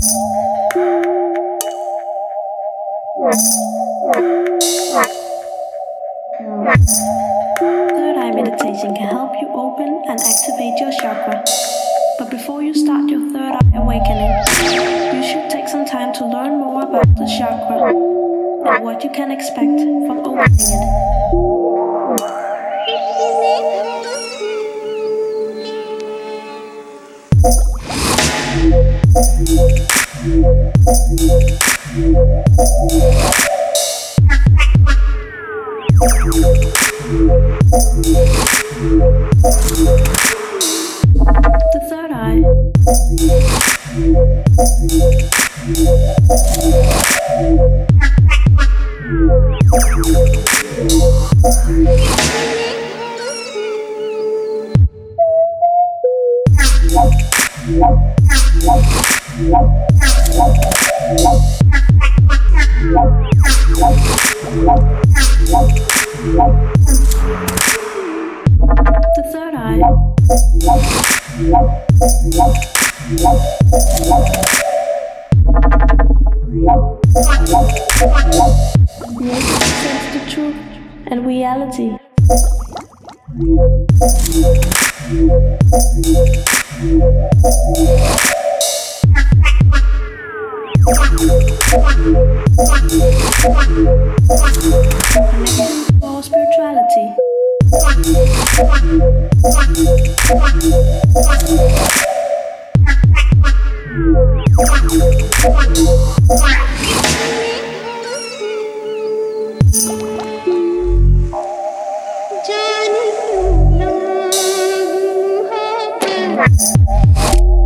Third eye meditation can help you open and activate your chakra. But before you start your third eye awakening, you should take some time to learn more about the chakra and what you can expect from opening it. The third eye The third eye the truth and reality. Connection.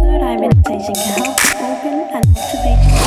Third eye meditation can help open and activate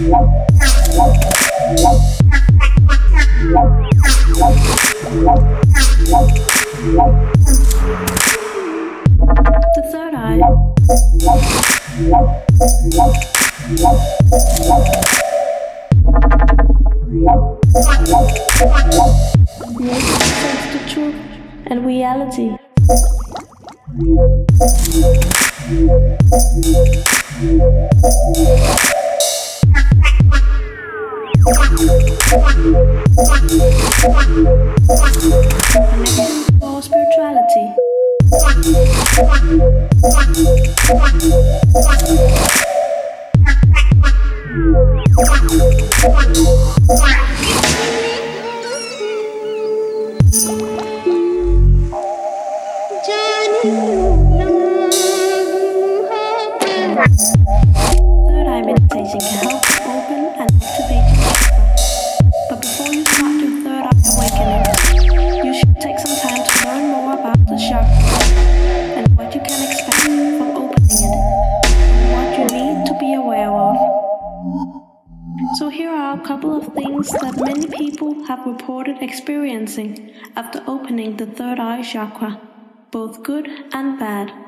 Thank The third eye sense the truth and reality. Third are a couple of things that many people have reported experiencing after opening the third eye chakra, both good and bad.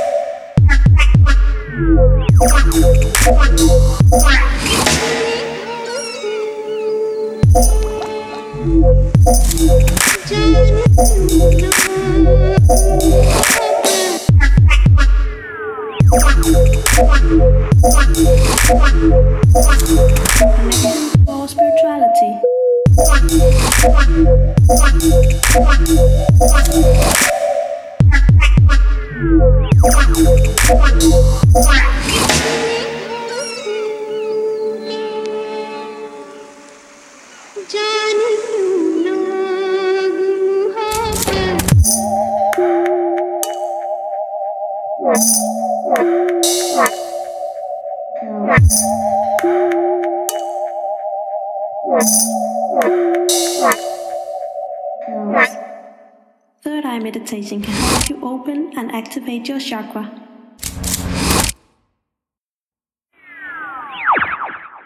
spirituality. Third eye meditation can help you open and activate your chakra.